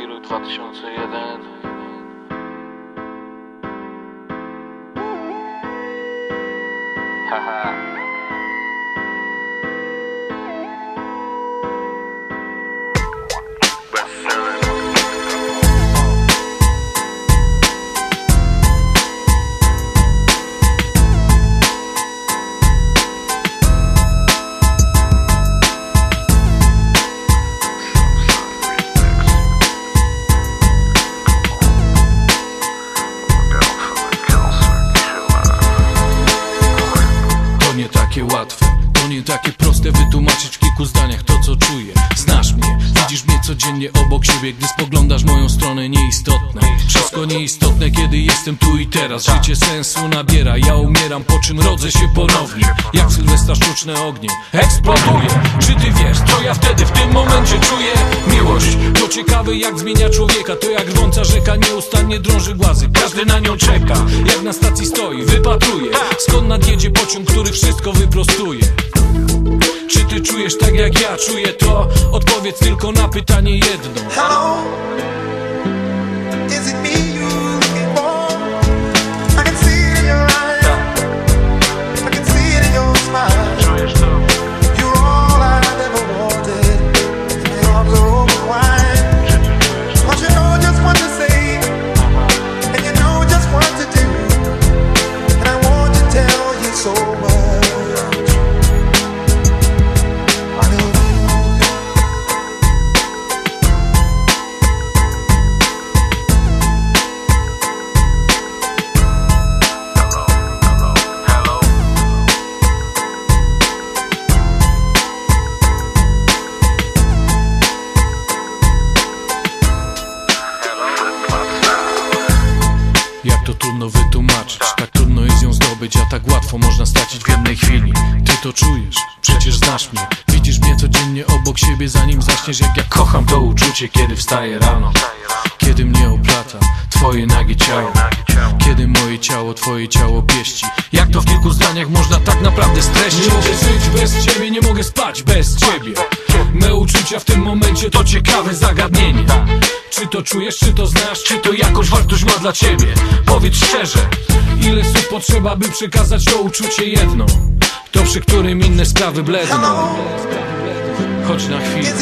Dealu 2001 Haha proste wytłumaczyć w kilku zdaniach to co czuję. Znasz mnie, widzisz mnie codziennie obok siebie Gdy spoglądasz moją stronę nieistotne. Wszystko nieistotne kiedy jestem tu i teraz. Życie sensu nabiera, ja umieram po czym rodzę się ponownie. Jak Sylwestra sztuczne ognie. Eksploduje Czy ty wiesz co ja wtedy w tym momencie czuję? Miłość to ciekawe jak zmienia człowieka. To jak rwąca rzeka nieustannie drąży głazy. Każdy na nią czeka, jak na stacji stoi, wypatruje Skąd nadjedzie pociąg, który wszystko wyprostuje Czy ty czujesz tak jak ja? Czuję to? Odpowiedz tylko na pytanie jedno. Hello, trudno wytłumaczyć. Tak trudno jest ją zdobyć, a tak łatwo można stracić w jednej chwili. Ty to czujesz, przecież znasz mnie. Widzisz mnie codziennie obok siebie zanim zaśniesz Jak ja kocham to uczucie, kiedy wstaję rano. Kiedy mnie oplata twoje nagie ciało. Kiedy moje ciało twoje ciało pieści. Jak to w kilku zdaniach można tak naprawdę streścić? Nie mogę żyć bez ciebie, nie mogę spać bez ciebie. Me uczucia w tym momencie to ciekawe zagadnienie. Czy to czujesz, czy to znasz, czy to jakoś wartość ma dla ciebie? Powiedz szczerze, ile słów potrzeba by przekazać to uczucie jedno? To przy którym inne sprawy bledną. Chodź na chwilę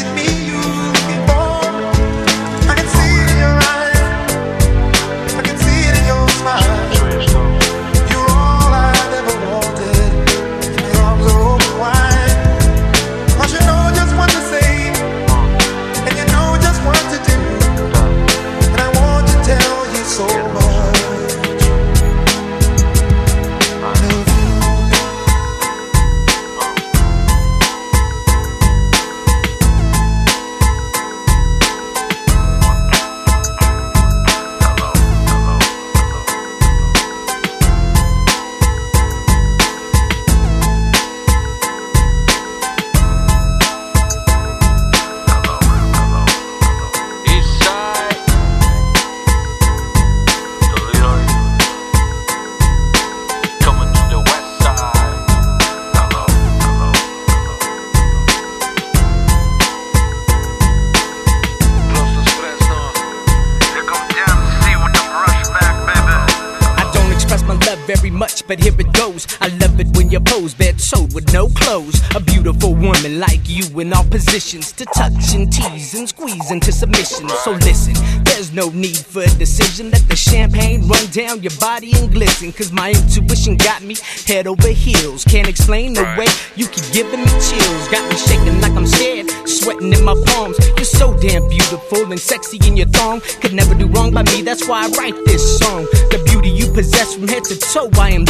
but here it goes. I love it when you pose, bed sewed with no clothes. A beautiful woman like you in all positions to touch and tease and squeeze into submission. So listen, there's no need for a decision. Let the champagne run down your body and glisten. Cause my intuition got me head over heels. Can't explain the way you keep giving me chills. Got me shaking like I'm scared, sweating in my palms. You're so damn beautiful and sexy in your thong. Could never do wrong by me, that's why I write this song. The beauty you possess from head to toe, I am